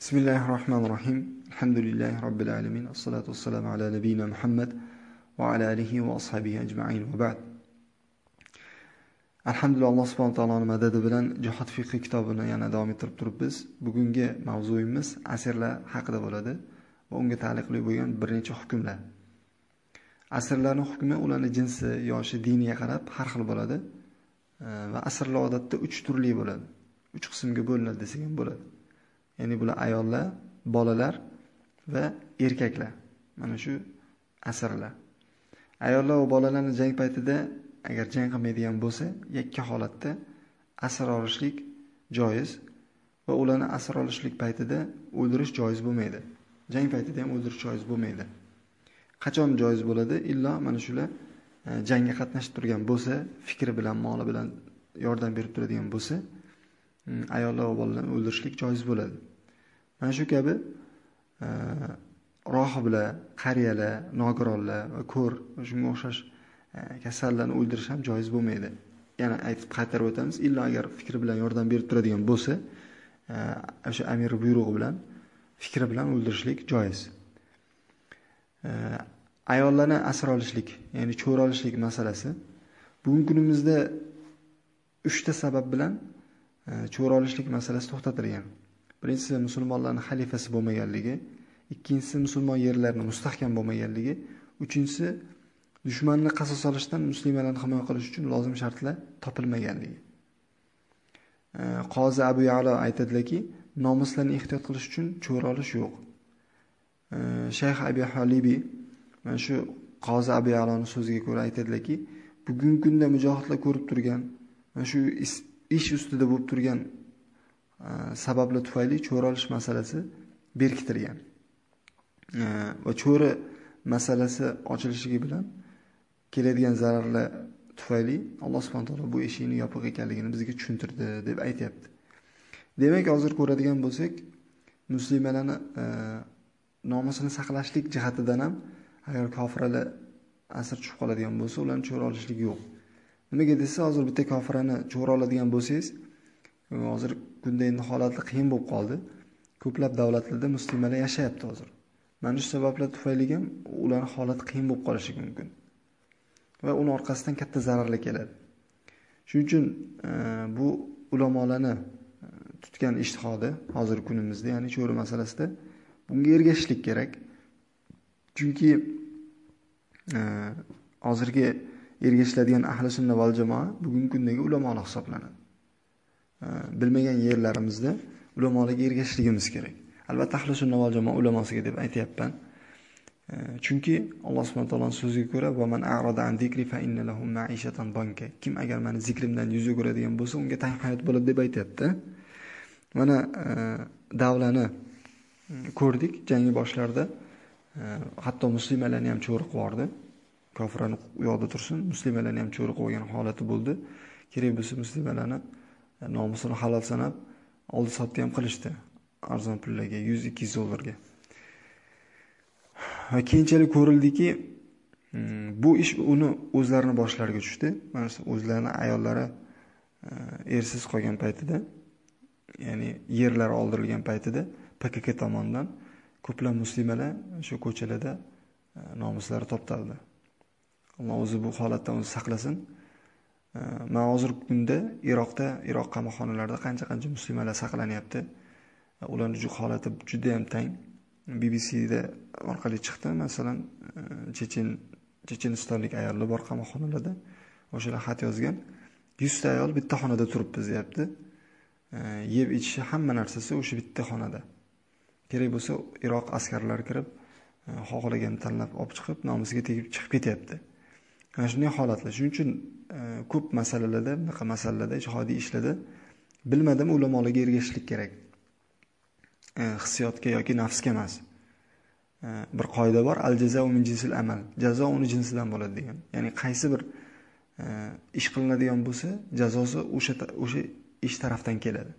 Bismillahirrahmanirrahim. Alhamdulillahi Rabbil alamin. Assalatu wassalamu ala nabiyina Muhammad va ala alihi va ashabihi ajma'in va ba'd. Alhamdulillah Alloh subhanahu taoloning madadi bilan Jihad fiqhi kitobini yana davom ettirib turibmiz. Bugungi mavzuyimiz asrlar haqida bo'ladi va unga taalluqli bo'lgan bir nechta hukmlar. Asirlarning hukmi ularning jinsi, yoshi, diniga qarab har xil bo'ladi e, va asrlar odatda 3 turli bo'ladi. 3 qismga bo'linadi desak ham bo'ladi. Ya'ni bular ayollar bolalar va erkaklar. Mana shu asrlar ayollar va bolalarni jang paytida agar jang qilmaydigan bo'lsa yakka holatda asr olishlik joiz va ularni asr olishlik paytida o'ldirish joiz bo'lmaydi. Jang paytida ham o'ldirish joiz bo'lmaydi. Qachon joiz bo'ladi? Illo mana shular e, jangga qatnashib turgan bo'lsa fikri bilan moli bilan yordam berib turadigan bo'lsa ayollar va bolalarni o'ldirishlik joiz bo'ladi. Mana shu kabi e, rohiblar qariyalar nogironlar va ko'r shunga o'xshash e, kasallarni o'ldirish ham joiz bo'lmaydi. Yana aytib qaytarib o'tamiz illo agar fikri bilan yordam berib turadigan bo'lsa e, o'sha amir buyrug'i bilan fikri bilan o'ldirishlik joiz. Ayollarni asr olishlik ya'ni cho'r olishlik masalasi. Bugungi kunimizda uchta sabab bilan E, cho'ra olishlik masalasi to'xtatilgan. Birinchisi musulmonlarning xalifasi bo'lmaganligi ikkinchisi musulmon yerlarini mustahkam bo'lmaganligi uchinchisi dushmanni qasos olishdan muslimalarni himoya qilish uchun lozim shartlar topilmaganligi. E, qozi abu yalo aytadilarki nomuslarni ehtiyot qilish uchun cho'ra olish yo'q. E, Shayx abi Halibi mana shu qozi abu Ya'loning so'ziga ko'ra aytadilarki bugungi kunda mujohidlar ko'rib turgan mana shu ish ustida bo'lib turgan e, sabablar tufayli cho'ralish masalasi berkitilgan. E, va cho'ri masalasi ochilishligi bilan keladigan zararlar tufayli alloh subhana taolo bu eshikni yopiq ekanligini bizga tushuntirdi deb aytyapti. Demak hozir ko'radigan bo'lsak muslimalarni e, nomusini saqlashlik jihatidan ham agar kofiralar asir tushib qoladigan bo'lsa ularni cho'r olishlik yo'q. Nimaga desa hozir bitta kofirani cho'ra oladigan bo'lsangiz hozir kunda endi holati qiyin bo'lib qoldi. Ko'plab davlatlarda muslimalar yashayapti hozir. Mana shu sabablar tufayli ham ularni holati qiyin bo'lib qolishi mumkin. Va uni orqasidan katta zararlar keladi. Shuning uchun e, bu ulamolarni e, tutgan ishtihodi hozirgi kunimizda ya'ni cho'ri masalasida bunga ergashishlik kerak. Chunki e, hozirgi ergashiladigan ahli sunna val jamoa bugungi kundagi ulamolar hisoblanadi. Bilmagan yerlarimizda ulamolarga ergashishligimiz kerak. Albatta ahli sunna val jamoa ulamosiga deb aytyapman. Chunki alloh subhana taoloni so'ziga ko'ra man an zikri fa inna lahu ma'ishatan banka. Kim agar mani zikrimdan yuz o'giradigan bo'lsa unga tang hayot bo'ladi deb aytyapti. Mana davlani hmm, ko'rdik. Jangi boshlarida hatto muslimalarni ham cho'ri qilib kofirani u yoqda tursin. Muslimalarni ham cho'ri qilib olgan holati bo'ldi. Kerak bo'lsa muslimalarni e, nomusini halol sanab oldi sotdi ham qilishdi. Arzon pullarga yuz ikki yuz dollarga. Va keyinchalik ko'rildiki mm, bu ish uni o'zlarini boshlariga tushdi. Mana shu o'zlarini ayollari e, ersiz qolgan paytida ya'ni yerlari oldirilgan paytida pkk tomonidan ko'plab muslimalar shu ko'chalarda e, nomuslari toptaldi. Alloh o'zi bu holatdan o'zi saqlasin. Man hozirgi kunda iroqda iroq qamoqxonalarida qancha qancha muslimalar saqlanyapti. Ularni holati juda ham tang bbcda orqali chiqdi. Masalan chechen chechenistonlik ayollar bor qamoqxonalarda o'shalar xat yozgan. Yuzta ayol bitta xonada turibmiz deyapti. Yeb ichishi hamma narsasi o'sha bitta xonada. Kerak bo'lsa iroq askarlari kirib xohlaganini tanlab olib chiqib nomusiga tegib chiqib ketyapti. Mana shunday holatlar. Shuning uchun e, ko'p masalalarda bunaqa masalalarda ijtihodiy ishlarda bilmadim ulamolarga ergashishlik kerak. E, hissiyotga yoki nafsga emas. E, bir qoida bor al jazo min jinsil amal. Jazo uni jinsidan bo'ladi degan. Ya'ni qaysi bir ish qilinadigan bo'lsa jazosi o'sha o'sha ish tarafdan keladi.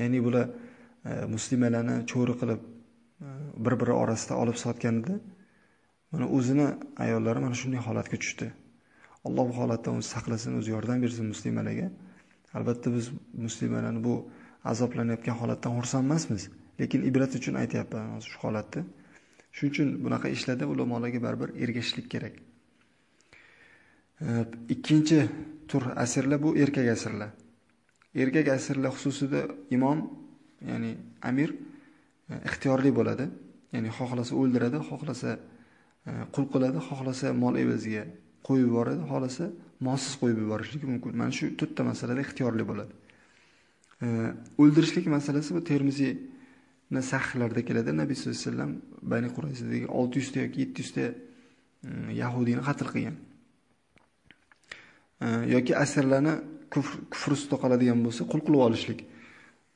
Ya'ni bular muslimalarni cho'ri qilib bir biri orasida olib sotganida mana o'zini ayollari mana shunday holatga tushdi. Alloh bu holatdan o'zi saqlasin o'zi yordam bersin muslimalarga albatta biz muslimalarni bu azoblanayotgan holatdan xursand emasmiz lekin ibrat uchun aytyapman hozir shu holatni. Shuning uchun bunaqa ishlarda ulamolarga baribir ergashishlik kerak. Ikkinchi tur asrlar bu erkak asrlar. Erkak asrlar xususida imom ya'ni amir e, ixtiyorli bo'ladi. Ya'ni xohlasa o'ldiradi xohlasa qul qiladi xohlasa mol evaziga qo'yib yuboradi xohlasa molsiz qo'yib yuborishligi mumkin. Mana shu to'rtta masalada ixtiyorli bo'ladi. E, o'ldirishlik masalasi bu termiziyni sahihlarida keladi. Nabiy sallallohu alayhi vasallam bani qurayzadagi olti yuzta yoki yetti yuzta mm, yahudiyni qatl qilgan. E, yoki asrlarni kufr ustida qoladigan bo'lsa qul qilib olishlik.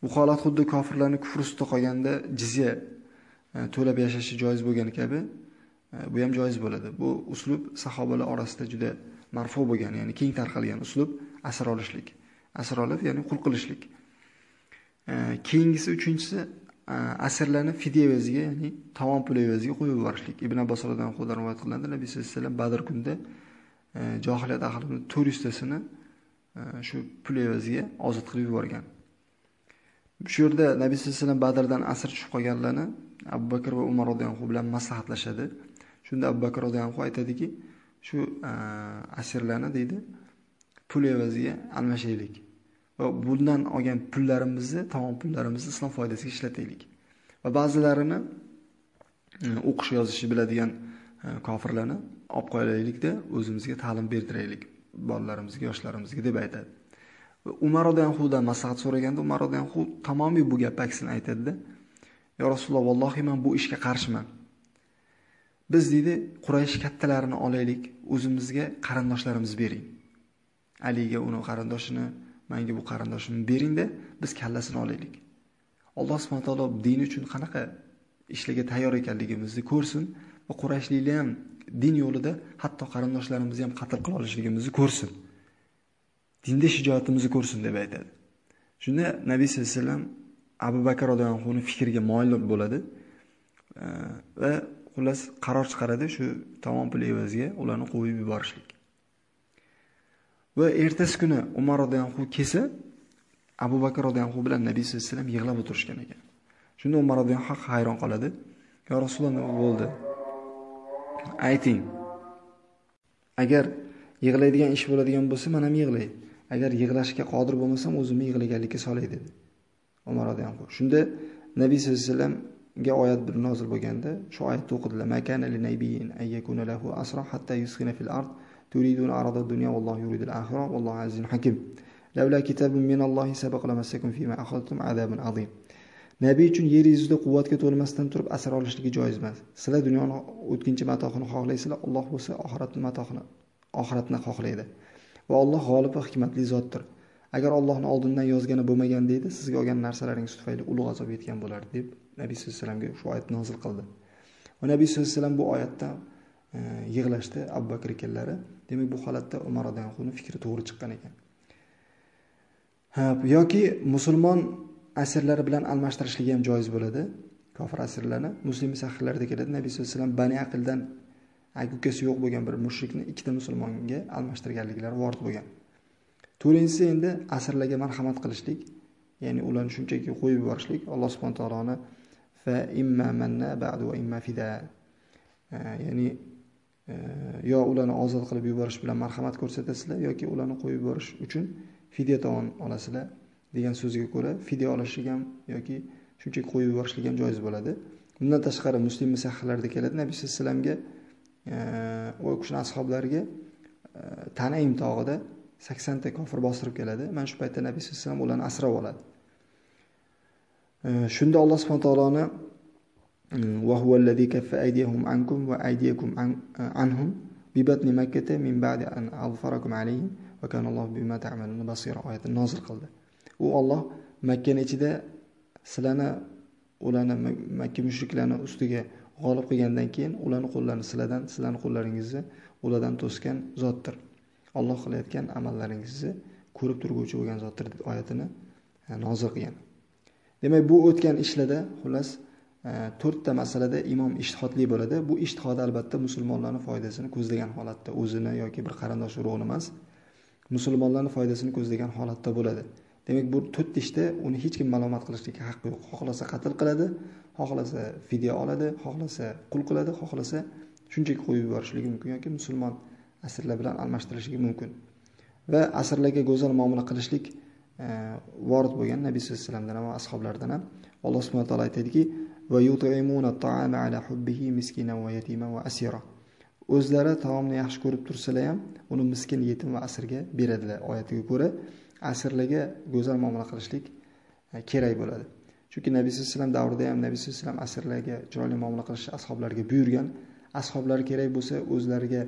Bu holat xuddi kofirlarni kufr ustida qolganda jizya e, to'lab yashashi joiz bo'lgani kabi E, bu ham joiz bo'ladi. Bu uslub sahobalar orasida juda marfu bo'lgan ya'ni keng tarqalgan uslub asr olishlik. Asr olib ya'ni qul qilishlik. E, keyingisi uchinchisi e, asrlarni fidya evaziga ya'ni tovon pul evaziga qo'yib yuborishlik. Ibn abbos roziyallohu rivoyat qilinadi nabiy sallallohu alayhi vasallam badr kunida johiliyat ahlini to'rt yuztasini shu pul evaziga ozod qilib yuborgan. Shu yerda nabiy sallallohu alayhi vasallam badrdan asr tushib qolganlarni abu bakr va umar roziyallohu bilan maslahatlashadi. Shunda abu bakr roziyallohu anhu aytadiki shu e, asirlarni deydi pul evaziga almashaylik va bundan olgan pullarimizni tamom pullarimizni islom foydasiga ishlataylik. Va ba'zilarini e, o'qish yozishni biladigan e, kofirlarni olib qo'yaylikda o'zimizga ta'lim berdiraylik bolalarimizga yoshlarimizga deb aytadi. Umar roziyallohu maslahat so'raganda umar roziyallohu tamomiy bu gapni aksini aytadida yo rasululloh vallohi man bu ishga qarshiman. Biz deydi quraysh kattalarini olaylik o'zimizga qarindoshlarimiz bering. Aliga uni qarindoshini manga bu qarindoshimni beringda biz kallasini olaylik. Alloh subhana taolo din uchun qanaqa ishlarga tayyor ekanligimizni ko'rsin va qurayshliklar ham din yo'lida hatto qarindoshlarimizni ham qatl qila olishligimizni ko'rsin. Dinda shijoatimizni ko'rsin deb aytadi. Shunda nabiy sallallohu alayhi vasallam abu bakr roziyallohu anhuni fikriga moyil bo'ladi. Va xullas qaror chiqaradi shu tamom pul evaziga ularni qo'yib yuborishlik. Va ertasi kuni umar roziyallohu anhu kelsa abu bakr roziyallohu anhu bilan nabiy sallallohu alayhi vasallam yig'lab o'tirishgan ekan. Shunda umar roziyallohu anhu hayron qoladi. Yo rasululloh nima bo'ldi. Ayting agar yig'laydigan ish bo'ladigan bo'lsa man ham yig'lay. Agar yig'lashga qodir bo'lmasam o'zimni yig'laganlikka solay dedi umar roziyallohu anhu shunda nabiy sallallohu alayhi vasallam ga oyat bir nozil bo'lganda shu oyatni o'qidilar makana li nabiyyin ay yakuna lahu asra hatta yuskhina fil ard turidun arada dunya vallohu yuridul akhira wallahu azizun hakim. Lavla kitabun minallohi sabaq lamassakum fima akhadtum azabun azim. Nabiy uchun yer yuzida quvvatga to'lmasdan turib asr olishligi joiz emas. Sizlar dunyoni o'tkinchi matohini xohlaysizlar alloh bo'lsa oxiratni matohini oxiratni xohlaydi. Va Alloh g'olib va hikmatli zotdir. Agar Allohning oldindan yozgani bo'lmagan deydi, sizga olgan narsalaringiz tufayli ulug' azob yetgan bo'lardi deb Nabiy sollallohu alayhi vasallamga shu oyatni nozil qildi. Va Nabiy sollallohu alayhi vasallam bu oyatda e, yig'lashdi Abu Bakr ekanlari. Demak, bu holatda Umar radhiyallohu fikri to'g'ri chiqqan ekan. Ha, yoki musulmon asirlari bilan almashtirishligi ham joiz bo'ladi. Kofir asirlarni muslim sahirlarida keladi. Nabiy sollallohu alayhi vasallam Bani Aqldan aka ukasi yo'q bo'lgan bir mushrikni ikkita musulmonga almashtirganliklari vorid bo'lgan to'rtinchisi endi asrlarga marhamat qilishlik ya'ni ularni shunchaki qo'yib yuborishlik alloh subhana taoloni fa imma manna ba'du va imma fida ya'ni yo ularni ozod qilib yuborish bilan marhamat ko'rsatasizlar yoki ularni qo'yib yuborish uchun fidya tovon olasizlar degan so'zga ko'ra fidya olishlik ham yoki shunchaki qo'yib yuborishlik ham joiz bo'ladi. Bundan tashqari muslim sahihlarida keladi. Nabiy sallallohu alayhi vasallamga u kishini ashoblariga e, tanaim tog'ida saksonta kofir bostirib keladi. Mana shu paytda nabiy sallallohu alayhi vasallam ularni asrab oladi. shunda alloh subhana taoloni وهو الذي كف أيديهم عنكم وأيديكم عنهم ببطن مكة من بعد أن أظفركم عليهم وكان الله بما تعملون بصيرا oyatini nozil qildi u Alloh Makkani ichida sizlarni ularni Makka mushriklarini ustiga g'olib qilgandan keyin ularni qo'llarini sizlardan sizlarni qo'llaringizni ulardan to'sgan zotdir alloh qilayotgan amallaringizni ko'rib turguvchi bo'lgan zotdir deb oyatini e, nozil qilgan Demak bu o'tgan ishlarda xullas e, to'rtta masalada imom ishtihodli bo'ladi. Bu ishtihod albatta musulmonlarni foydasini ko'zlagan holatda o'zini yoki bir qarindosh urug'ini emas musulmonlarni foydasini ko'zlagan holatda bo'ladi. Demak bu to'rtta ishda uni hech kim malomat qilishlikka haqqi yo'q. Xohlasa qatl qiladi xohlasa fidya oladi xohlasa qul qiladi xohlasa shunchaki qo'yib yuborishligi mumkin yoki musulmon asrlar bilan almashtirishligi mumkin. Va asrlarga go'zal muomala qilishlik Э, vorid bo'lgan nabiy sallallohu alayhi vasallamdan ham ashoblaridan ham alloh subhanahu taolo aytadiki va ala hubbihi miskinan va yatiman va asira o'zlari taomni yaxshi ko'rib tursalar ham uni miskin yetim va asirga beradilar. Oyatiga ko'ra asrlarga go'zal muomala qilishlik e, kerak bo'ladi. Chunki nabiy sallallohu alayhi vasallam davrida ham nabiy sallallohu alayhi vasallam asrlarga chiroyli muomala qilishni ashoblarga buyurgan. Ashoblari kerak bo'lsa o'zlariga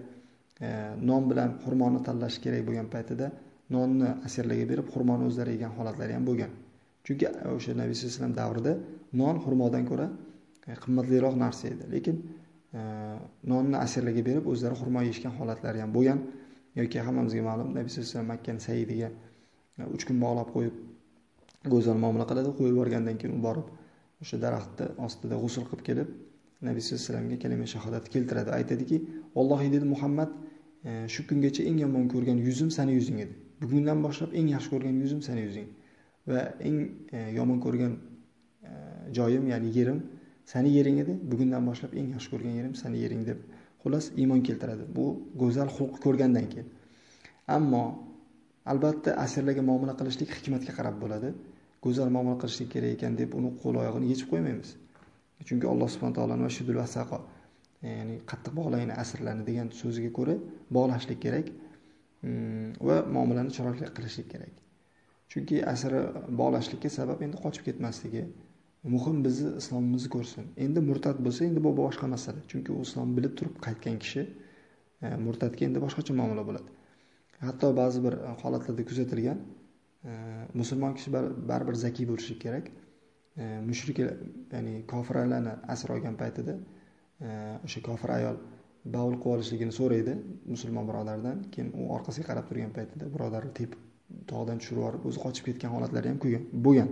nom non bilan xurmoni tanlash kerak bo'lgan paytida nonni asirlarga berib xurmoni o'zlari yegan holatlari ham bo'lgan. Chunki e, o'sha nabiy sallallohu alayhi vasallam davrida non xurmodan ko'ra e, qimmatliroq narsa edi. Lekin e, nonni asirlarga berib o'zlari xurmo yeyishgan holatlari ham bo'lgan. Yoki hammamizga ma'lum nabiy sallallohu alayhi vasallam makkani saidiga uch kun bog'lab qo'yib go'zal muomala qiladi. Qo'yib yuborgandan keyin u borib o'sha daraxtni ostida g'usul qilib kelib nabiy sallallohu alayhi vasallamga kalima shahodatni keltiradi. Aytadiki ollohi dedi muhammad e, shu kungacha eng yomon ko'rgan yuzim sani yuzing edi bugundan boshlab eng yaxshi ko'rgan yuzim sani yuzing. Va eng e, yomon ko'rgan e, joyim ya'ni yerim sani yering edi. Bugundan boshlab eng yaxshi ko'rgan yerim sani yering deb xullas iymon keltiradi. Bu go'zal xulq ko'rgandan keyin. Ammo albatta asirlarga muomala qilishlik hikmatga qarab bo'ladi. Go'zal muomala qilishlik kerak ekan deb uni qo'l oyog'ini yechib qo'ymaymiz. Chunki alloh subhana taoloni vashidul vasaqo e, ya'ni qattiq bog'langlar asrlarni degan so'ziga ko'ra bog'lashlik kerak. Mm, va muomalani chiroyli qilishlik kerak. Chunki asri bog'lashlikka sabab endi qochib ketmasligi muhim bizni islomimizni ko'rsin. Endi murtad bo'lsa endi bu boshqa masala. Chunki u islomni bilib turib qaytgan kishi e, murtadga endi boshqacha muomala bo'ladi. Hatto ba'zi bir holatlarda kuzatilgan e, musulmon kishi baribir zakiy bo'lishi kerak. E, Mushrik ya'ni kofirlarni asir olgan paytida o'sha kofir ayol bavul qilib olishligini so'raydi musulmon birodardan. Keyin u orqasiga qarab turgan paytida birodarni tepib tog'dan tushirib yuborib o'zi qochib ketgan holatlari ham bo'lgan.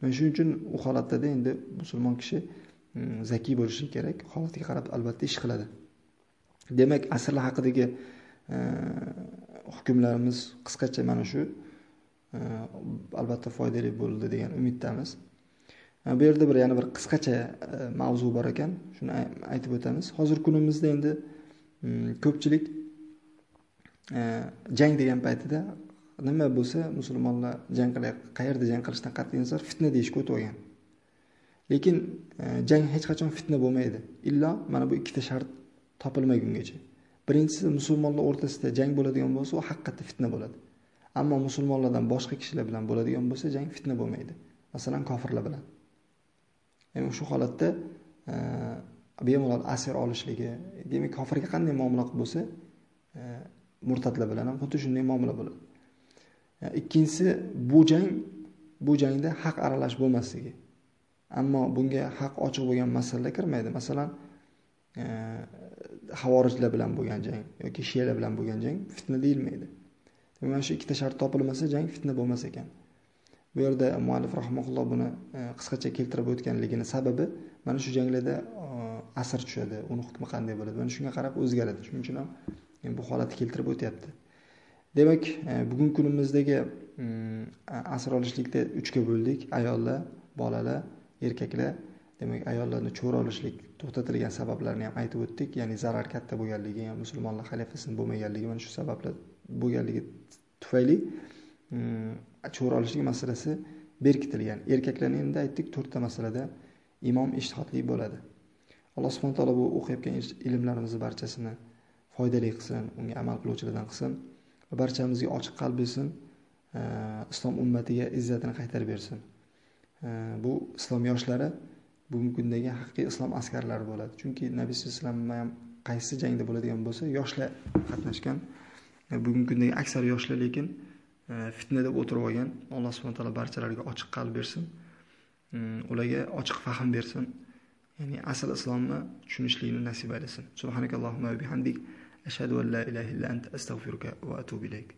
Mana shuning uchun u holatlarda endi musulmon kishi mm, zakiy bo'lishi kerak holatiga qarab albatta ish qiladi. Demak asrlar haqidagi e, hukmlarimiz qisqacha mana shu e, albatta foydali bo'ldi degan umiddamiz. E, bu yerda bir yana bir qisqacha mavzu bor ekan. Shuni aytib o'tamiz. Hozirgi kunimizda endi ko'pchilik э, jang degan paytida nima bo'lsa musulmonlar jang qilyapti qayerda jang qilishdan qat'iy nazar fitna deyishga o'tib olgan lekin э, jang hech qachon fitna bo'lmaydi. Illo mana bu ikkita shart topilmagungacha birinchisi musulmonlar o'rtasida jang bo'ladigan bo'lsa u haqiqatda fitna bo'ladi. Ammo musulmonlardan boshqa kishilar bilan bo'ladigan bo'lsa jang fitna bo'lmaydi. Masalan kofirlar bilan. Yani shu holatda э, bemalol asir olishligi demak kofirga qanday muomala qilib bo'lsa e, murtadlar bilan ham xuddi shunday muomala bo'ladi. E, ikkinchisi bu jang bu jangda haq aralash bo'lmasligi. Ammo bunga haq ochiq bo'lgan masalalar kirmaydi. Masalan e, havorijlar bilan bo'lgan jang yoki shiyalar bilan bo'lgan jang fitna deyilmaydi. Mana shu ikkita shart topilmasa jang fitna bo'lmas ekan. Bu yerda muallif rahmaulloh buni e, qisqacha keltirib o'tganligini sababi mana shu janglarda e, asr tushadi uni hukmi qanday bo'ladi? Mana shunga qarab o'zgaradi. Shuning uchun ham bu holatni keltirib o'tyapti. Demak e, bugungi kunimizdagi mm, asr olishlikda uchga bo'ldik. Ayollar bolalar erkaklar. Demak ayollarni cho'r olishlik to'xtatilgan sabablarni ham aytib o'tdik. Ya'ni zarar katta bo'lganligi ham musulmonlar xalifasini bo'lmaganligi mana shu sabablar bo'lganligi tufayli mm, olishlik masalasi berkitilgan. Erkaklarni endi aytdik to'rtta masalada imom ishtihodli bo'ladi. Alloh subhana taolo bu o'qiyotgan ilmlarimizni barchasini foydali qilsin unga amal qiluvchilardan qilsin va barchamizga ochiq qalb bersin e, islom ummatiga izzatini qaytarib bersin. E, bu islom yoshlari bugungi kundagi haqiqiy islom askarlari bo'ladi. Chunki nabiy sallallohu alayhi vasallam ham qaysi jangda bo'ladigan bo'lsa yoshlar qatnashgan. E, bugungi kundagi aksar yoshlar lekin fitna deb o'tirib olgan alloh subhana taolo barchalariga ochiq qalb bersin. Ularga ochiq fahm bersin. ya'ni asl islomni tushunishlikni nasib aylasin subhanakallohumma va bihamdik أشهد أن لا إله إلا أنت أستغفرك وأتوب إليك